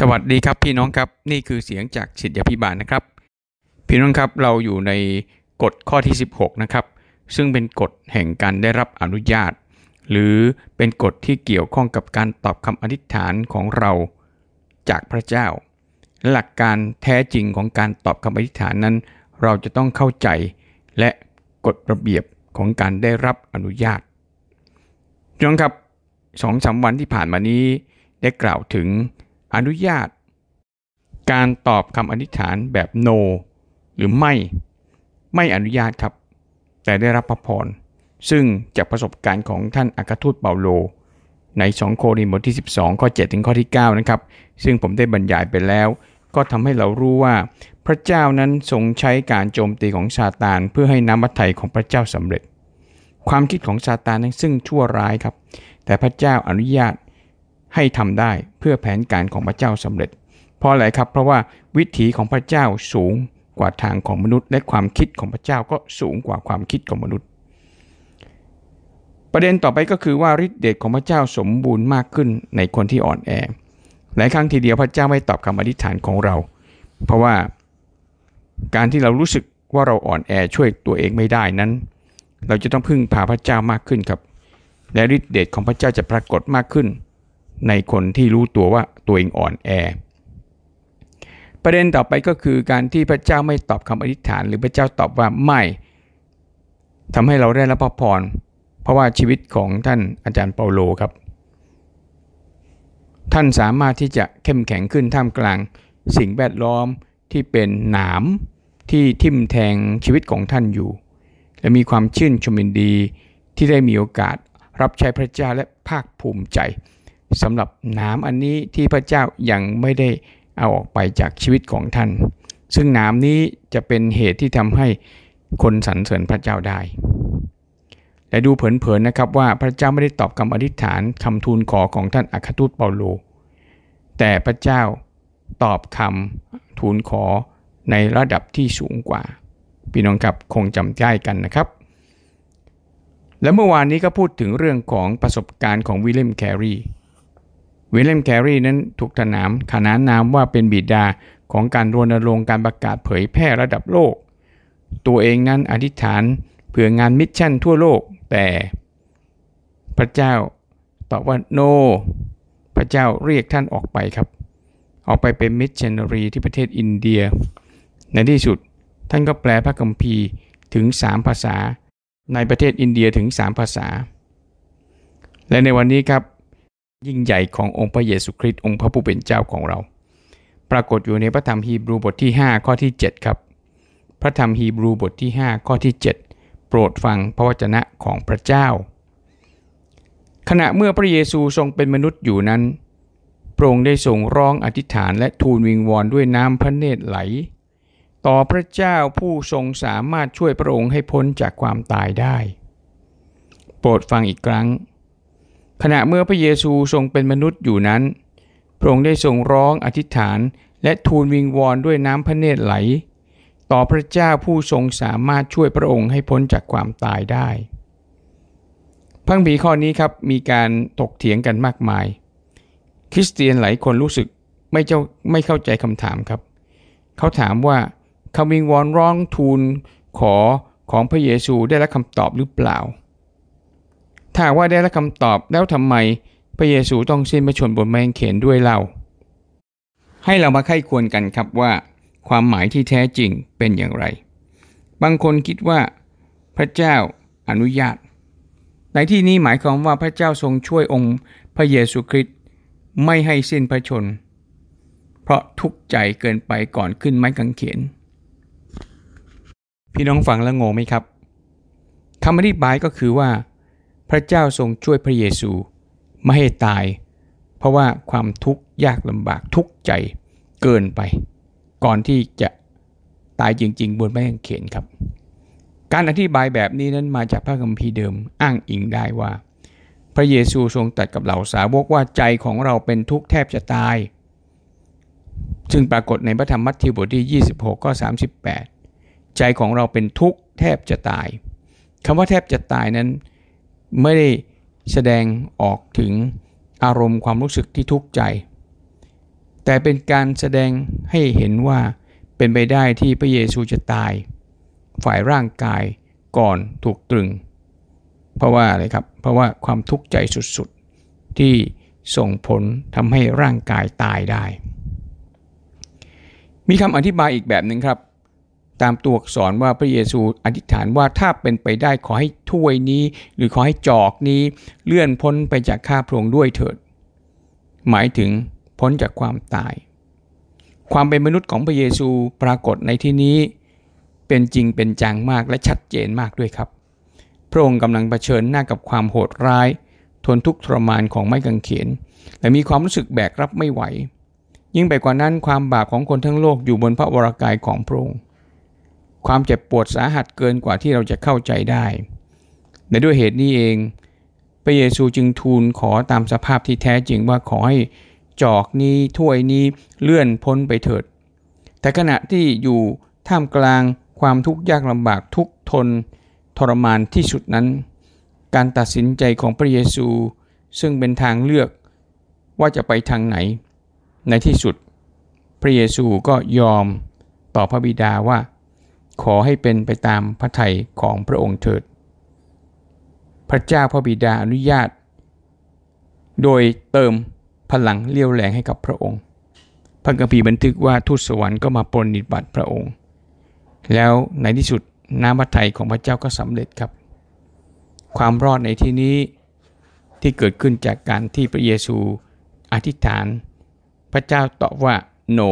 สวัสดีครับพี่น้องครับนี่คือเสียงจากศิษยาพิบาลนะครับ พี่น้องครับเราอยู่ในกฎข้อที่ 16 นะครับ ซึ่งเป็นกฎแห่งการได้รับอนุญาต หรือเป็นกฎที่เกี่ยวข้องกับการตอบคำอธิษฐานของเราจากพระเจ้า หลักการแท้จริงของการตอบคำอธิษฐานนั้น เราจะต้องเข้าใจและกฎระเบียบของการได้รับอนุญาตพี่น้องครับสองสาวันที่ผ่านมานี้ได้กล่าวถึง อนุญาต การตอบคำอธิษฐานแบบ no หรือไม่ ไม่อนุญาตครับ แต่ได้รับพระพร ซึ่งจากประสบการณ์ของท่านอัครทูตเปาโล ใน 2 โครินธ์บทที่ 12 ข้อ 7 ถึงข้อที่ 9 นะครับ ซึ่งผมได้บรรยายไปแล้ว ก็ทำให้เรารู้ว่า พระเจ้านั้นทรงใช้การโจมตีของซาตาน เพื่อให้น้ำมัทไทยของพระเจ้าสำเร็จ ความคิดของซาตานนั้นซึ่งชั่วร้ายครับ แต่พระเจ้าอนุญาต ให้ทำได้เพื่อแผนการของพระเจ้าสำเร็จ เพราะอะไรครับ เพราะว่าวิถีของพระเจ้าสูงกว่าทางของมนุษย์ และความคิดของพระเจ้าก็สูงกว่าความคิดของมนุษย์ ประเด็นต่อไปก็คือว่าฤทธิเดชของพระเจ้าสมบูรณ์มากขึ้นในคนที่อ่อนแอหลายครั้งทีเดียวพระเจ้าไม่ตอบคำอธิษฐานของเรา เพราะว่าการที่เรารู้สึกว่าเราอ่อนแอช่วยตัวเองไม่ได้นั้น เราจะต้องพึ่งพาพระเจ้ามากขึ้นครับ และฤทธิเดชของพระเจ้าจะปรากฏมากขึ้น ในคนที่รู้ตัวว่าตัวเองอ่อนแอ ประเด็นต่อไปก็คือการที่พระเจ้าไม่ตอบคำอธิษฐาน หรือพระเจ้าตอบว่าไม่ทำให้เราได้รับพระพร เพราะว่าชีวิตของท่านอาจารย์เปาโลครับ ท่านสามารถที่จะเข้มแข็งขึ้นท่ามกลางสิ่งแวดล้อมที่เป็นหนามที่ทิ่มแทงชีวิตของท่านอยู่ และมีความชื่นชมยินดีที่ได้มีโอกาสรับใช้พระเจ้าและภาคภูมิใจ สำหรับน้ำอันนี้ที่พระเจ้ายังไม่ได้เอาออกไปจากชีวิตของท่าน ซึ่งน้ำนี้จะเป็นเหตุที่ทำให้คนสรรเสริญพระเจ้าได้ และดูเผินๆนะครับว่าพระเจ้าไม่ได้ตอบคำอธิษฐานคำทูลขอของท่านอัครทูตเปาโล แต่พระเจ้าตอบคำทูลขอในระดับที่สูงกว่า พี่น้องครับคงจำได้กันนะครับ และเมื่อวานนี้ก็พูดถึงเรื่องของประสบการณ์ของวิลเลียมแครี วิลเลียมแครีนั้นถูกถนามขนานนามว่าเป็นบิดาของการรณรงค์การประกาศเผยแพร่ระดับโลก ตัวเองนั้นอธิษฐานเผื่องาน mission ทั่วโลก แต่พระเจ้าตอบว่าโน no, พระเจ้าเรียกท่านออกไปครับ ออกไปเป็นมิชชันนารีที่ประเทศอินเดีย ในที่สุดท่านก็แปลพระคัมภีร์ถึง 3 ภาษา ในประเทศอินเดียถึง 3 ภาษา และในวันนี้ครับ ยิ่งใหญ่ขององค์พระเยซูคริสต์องค์พระผู้เป็นเจ้าของเรา ปรากฏอยู่ในพระธรรมฮีบรูบทที่ 5 ข้อที่ 7 ครับ พระธรรมฮีบรูบทที่ 5 ข้อที่ 7 โปรดฟังพระวจนะของพระเจ้า ขณะเมื่อพระเยซูทรงเป็นมนุษย์อยู่นั้นพระองค์ได้ทรงร้องอธิษฐานและทูลวิงวอนด้วยน้ำพระเนตรไหล ต่อพระเจ้าผู้ทรงสามารถช่วยพระองค์ให้พ้นจากความตายได้ โปรดฟังอีกครั้ง ขณะเมื่อพระเยซูทรงเป็นมนุษย์อยู่นั้น พระองค์ได้ทรงร้องอธิษฐานและทูลวิงวอนด้วยน้ำพระเนตรไหล ต่อพระเจ้าผู้ทรงสามารถช่วยพระองค์ให้พ้นจากความตายได้ พังผีข้อนี้ครับมีการถกเถียงกันมากมาย คริสเตียนหลายคนรู้สึกไม่เจ้าไม่เข้าใจคำถามครับ เขาถามว่าคำวิงวอนร้องทูลขอของพระเยซูได้รับคำตอบหรือเปล่า ถ้าว่าได้รับคำตอบแล้วทำไม พระเยซูต้องสิ้นพระชนบนไม้เขนด้วยเล่าให้เรามาไข้ควรกันครับว่า ความหมายที่แท้จริงเป็นอย่างไร บางคนคิดว่า พระเจ้าอนุญาต ในที่นี้หมายความว่าพระเจ้าทรงช่วยองค์พระเยซูคริสต์ไม่ให้สิ้นพระชน เพราะทุกข์ใจเกินไปก่อนขึ้นไม้กางเขนพี่น้องฟังแล้วงงไหมครับคำอธิบายก็คือว่า พระเจ้าทรงช่วยพระเยซูไม่ให้ตาย เพราะว่าความทุกข์ยากลำบากทุกข์ใจเกินไป ก่อนที่จะตายจริง ๆ บนไม้กางเขนครับ การอธิบายแบบนี้นั้นมาจากพระคัมภีร์เดิมอ้างอิงได้ว่า พระเยซูทรงตัดกับเหล่าสาวกว่าใจของเราเป็นทุกข์แทบจะตาย ซึ่งปรากฏในพระธรรมมัทธิวบทที่ 26ข้อ38 ใจของเราเป็นทุกข์แทบจะตายคำว่าแทบจะตายนั้น ไม่ได้แสดงออกถึงอารมณ์ความรู้สึกที่ทุกข์ใจ แต่เป็นการแสดงให้เห็นว่าเป็นไปได้ที่พระเยซูจะตาย ฝ่ายร่างกายก่อนถูกตรึง เพราะว่าอะไรครับ เพราะว่าความทุกข์ใจสุดๆ ที่ส่งผลทำให้ร่างกายตายได้ มีคำอธิบายอีกแบบหนึ่งครับ ตามตัวอักษรว่าพระเยซูอธิษฐานว่าถ้าเป็นไปได้ขอให้ถ้วยนี้ หรือขอให้จอกนี้ เลื่อนพ้นไปจากข้าพระองค์ด้วยเถิด หมายถึงพ้นจากความตาย ความเป็นมนุษย์ของพระเยซูปรากฏในที่นี้ เป็นจริงเป็นจังมากและชัดเจนมากด้วยครับ พระองค์กำลังเผชิญหน้ากับความโหดร้าย ทนทุกข์ทรมานของไม้กางเขนและมีความรู้สึกแบกรับไม่ไหว ยิ่งไปกว่านั้นความบาปของคนทั้งโลกอยู่บนพระวรากายของพระองค์ ความเจ็บปวดสาหัสเกินกว่าที่เราจะเข้าใจได้ และด้วยเหตุนี้เอง พระเยซูจึงทูลขอตามสภาพที่แท้จริงว่าขอให้จอกนี้ถ้วยนี้เลื่อนพ้นไปเถิด แต่ขณะที่อยู่ท่ามกลางความทุกข์ยากลำบากทุกทนทรมานที่สุดนั้น การตัดสินใจของพระเยซู ซึ่งเป็นทางเลือกว่าจะไปทางไหน ในที่สุด พระเยซูก็ยอมต่อพระบิดาว่า ขอให้เป็นไปตามพระทัยของพระองค์เถิด พระเจ้าพระบิดาอนุญาต โดยเติมพลังเลี้ยวแรงให้กับพระองค์ พระกัมภีร์บันทึกว่าทูตสวรรค์ก็มาปรนิบัติพระองค์ แล้วในที่สุดน้ำพระทัยของพระเจ้าก็สำเร็จครับ ความรอดในที่นี้ที่เกิดขึ้นจากการที่พระเยซูอธิษฐาน พระเจ้าตอบว่า no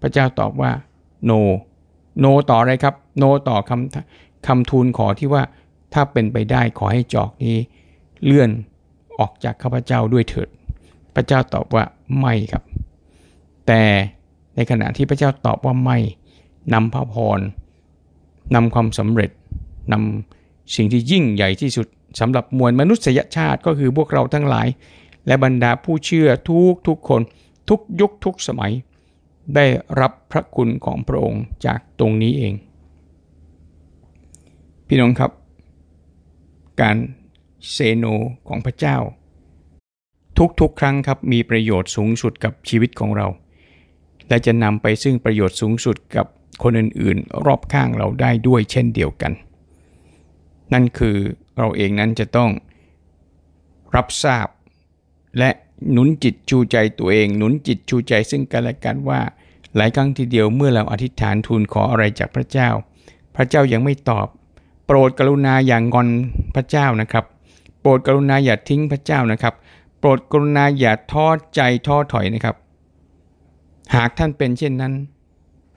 พระเจ้าตอบว่า no no ต่ออะไรครับ no ต่อคำคำทูลขอที่ว่าถ้าเป็นไปได้ขอให้จอกนี้ เลื่อนออกจากข้าพเจ้าด้วยเถิด พระเจ้าตอบว่าไม่ครับ แต่ในขณะที่พระเจ้าตอบว่าไม่นำพระพรนำความสำเร็จนำสิ่งที่ยิ่งใหญ่ที่สุดสำหรับมวลมนุษยชาติก็คือพวกเราทั้งหลาย และบรรดาผู้เชื่อทุกทุกคนทุกยุคทุกสมัย ได้รับพระคุณของพระองค์จากตรงนี้เอง พี่น้องครับ การเซโนของพระเจ้า ทุกๆ ครั้งครับมีประโยชน์สูงสุดกับชีวิตของเรา และจะนำไปซึ่งประโยชน์สูงสุดกับคนอื่นๆ รอบข้างเราได้ด้วยเช่นเดียวกัน นั่นคือเราเองนั้นจะต้องรับทราบและ หนุนจิตชูใจตัวเอง หนุนจิตชูใจซึ่งกันและกันว่า หลายครั้งทีเดียวเมื่อเราอธิษฐานทูลขออะไรจากพระเจ้า พระเจ้ายังไม่ตอบ โปรดกรุณาอย่างงอนพระเจ้านะครับ โปรดกรุณาอย่าทิ้งพระเจ้านะครับ โปรดกรุณาอย่าท้อใจท้อถอยนะครับ หากท่านเป็นเช่นนั้น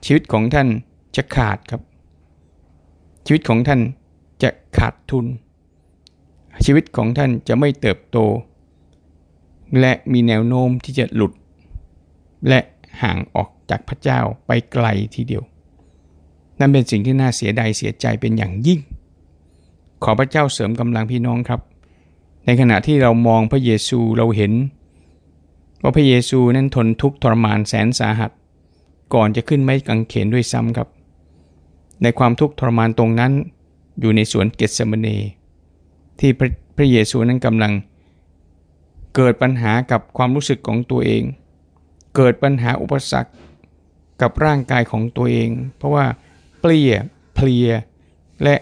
ชีวิตของท่านจะขาดครับ ชีวิตของท่านจะขาดทุน ชีวิตของท่านจะไม่เติบโต และมีแนวโน้มที่จะหลุด และห่างออกจากพระเจ้าไปไกลทีเดียว นั่นเป็นสิ่งที่น่าเสียดายเสียใจเป็นอย่างยิ่ง ขอพระเจ้าเสริมกำลังพี่น้องครับ ในขณะที่เรามองพระเยซูเราเห็นว่าพระเยซูนั้นทนทุกข์ทรมานแสนสาหัส ก่อนจะขึ้นไม้กางเขนด้วยซ้ำครับ ในความทุกข์ทรมานตรงนั้น อยู่ในสวนเกตเซมเนที่พระพระเยซูนั้นกำลัง เกิดปัญหากับความรู้สึกของตัวเอง เกิดปัญหาอุปสรรคกับร่างกายของตัวเอง เพราะว่าเปลี่ยเพลีย และ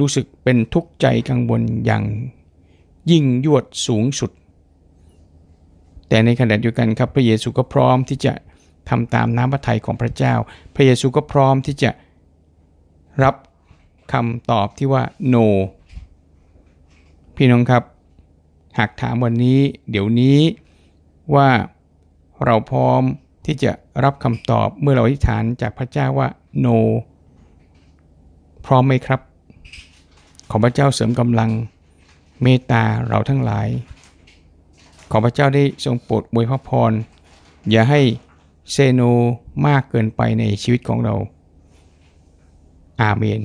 รู้สึกเป็นทุกข์ใจกังวลอย่างยิ่งยวดสูงสุด แต่ในขณะเดียวกันครับพระเยซูก็พร้อมที่จะทำตามน้ำพระทัยของพระเจ้า พระเยซูก็พร้อมที่จะรับคำตอบที่ว่า no พี่น้องครับ หากถามวันนี้เดี๋ยวนี้ว่าเราพร้อมที่จะรับคำตอบเมื่อเราอธิษฐานจากพระเจ้าว่า no พร้อมไหมครับ ขอพระเจ้าเสริมกำลังเมตตาเราทั้งหลาย ขอพระเจ้าได้ทรงโปรดบวยพระพร อย่าให้เซโนมากเกินไปในชีวิตของเรา อาเมน